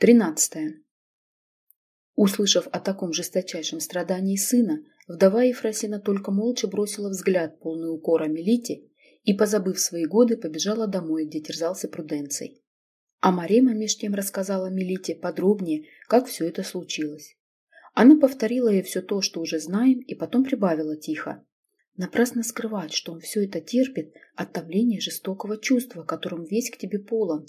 Тринадцатое. Услышав о таком жесточайшем страдании сына, вдова Ефросина только молча бросила взгляд, полный укора Мелите, и, позабыв свои годы, побежала домой, где терзался Пруденций. А Марема меж тем рассказала Мелите подробнее, как все это случилось. Она повторила ей все то, что уже знаем, и потом прибавила тихо. Напрасно скрывать, что он все это терпит от давления жестокого чувства, которым весь к тебе полон.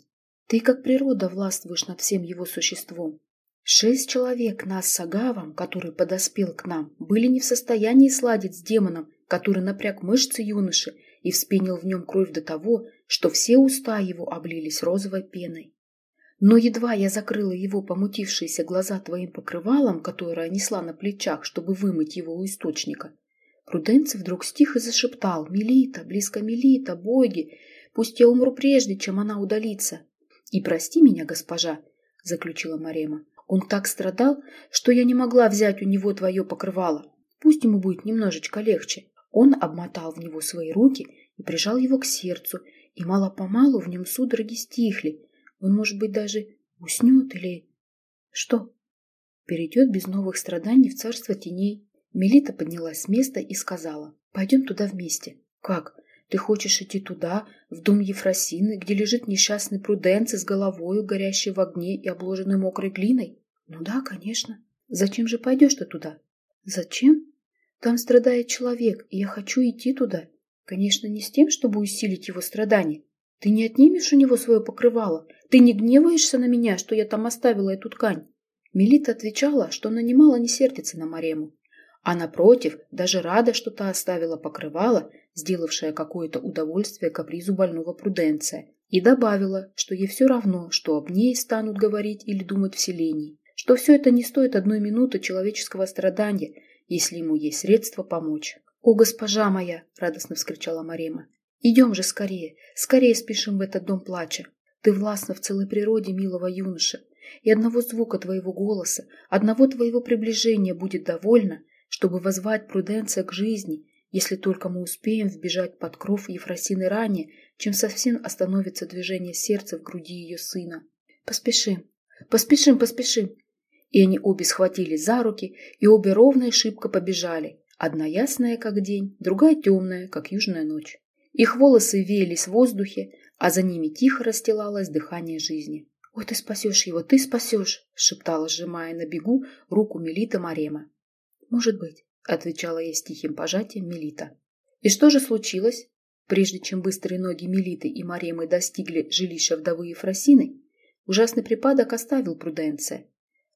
Ты, как природа, властвуешь над всем его существом. Шесть человек нас с Агавом, который подоспел к нам, были не в состоянии сладить с демоном, который напряг мышцы юноши и вспенил в нем кровь до того, что все уста его облились розовой пеной. Но едва я закрыла его помутившиеся глаза твоим покрывалом, которое несла на плечах, чтобы вымыть его у источника, Пруденций вдруг стих и зашептал «Мелита, близко Мелита, боги, пусть я умру прежде, чем она удалится». «И прости меня, госпожа», — заключила Марема. «Он так страдал, что я не могла взять у него твое покрывало. Пусть ему будет немножечко легче». Он обмотал в него свои руки и прижал его к сердцу, и мало-помалу в нем судороги стихли. Он, может быть, даже уснет или... Что? Перейдет без новых страданий в царство теней. Мелита поднялась с места и сказала, «Пойдем туда вместе». «Как? Ты хочешь идти туда, в дом Ефросины, где лежит несчастный Пруденций с головою, горящей в огне и обложенной мокрой глиной?» «Ну да, конечно. Зачем же пойдешь ты туда?» «Зачем? Там страдает человек, и я хочу идти туда. Конечно, не с тем, чтобы усилить его страдания. Ты не отнимешь у него свое покрывало? Ты не гневаешься на меня, что я там оставила эту ткань?» Мелита отвечала, что она немало не сердится на Марему, а напротив, даже рада, что та оставила покрывало, сделавшее какое-то удовольствие капризу больного Пруденция, и добавила, что ей все равно, что об ней станут говорить или думать в селении, что все это не стоит одной минуты человеческого страдания, если ему есть средства помочь. «О, госпожа моя!» – радостно вскричала Марема. «Идем же скорее, скорее спешим в этот дом плача. Ты властна в целой природе милого юноша, и одного звука твоего голоса, одного твоего приближения будет довольно, чтобы возвать Пруденция к жизни, если только мы успеем вбежать под кров Ефросины ранее, чем совсем остановится движение сердца в груди ее сына. Поспешим, поспешим, поспешим. И они обе схватились за руки, и обе ровно и шибко побежали. Одна ясная, как день, другая темная, как южная ночь. Их волосы веялись в воздухе, а за ними тихо расстилалось дыхание жизни. «Ой, ты спасешь его, ты спасешь!» — шептала, сжимая на бегу руку Мелита Марема. «Может быть», — отвечала я с тихим пожатием Мелита. «И что же случилось?» Прежде чем быстрые ноги Мелиты и Маремы достигли жилища вдовы Ефросины, ужасный припадок оставил Пруденция.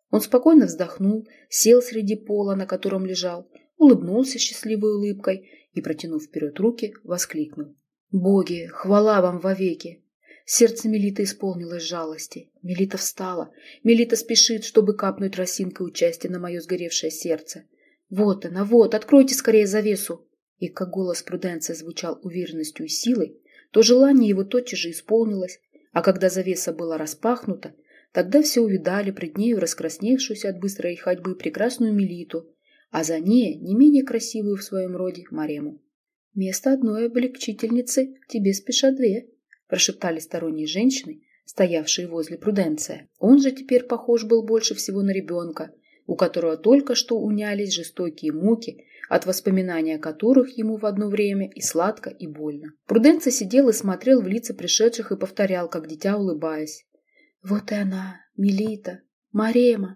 Он спокойно вздохнул, сел среди пола, на котором лежал, улыбнулся счастливой улыбкой и, протянув вперед руки, воскликнул. «Боги, хвала вам вовеки!» Сердце Мелиты исполнилось жалости. Мелита встала. Мелита спешит, чтобы капнуть росинкой участия на мое сгоревшее сердце. «Вот она, вот, откройте скорее завесу!» И как голос Пруденция звучал уверенностью и силой, то желание его тотчас же исполнилось, а когда завеса была распахнута, тогда все увидали пред нею раскрасневшуюся от быстрой ходьбы прекрасную Мелиту, а за ней не менее красивую в своем роде Марему. «Место одной облегчительницы, тебе спешат две», прошептали сторонние женщины, стоявшие возле Пруденция. Он же теперь похож был больше всего на ребенка, у которого только что унялись жестокие муки, от воспоминания которых ему в одно время и сладко, и больно. Пруденция сидел и смотрел в лица пришедших и повторял, как дитя улыбаясь. «Вот и она, Мелита, Марема!»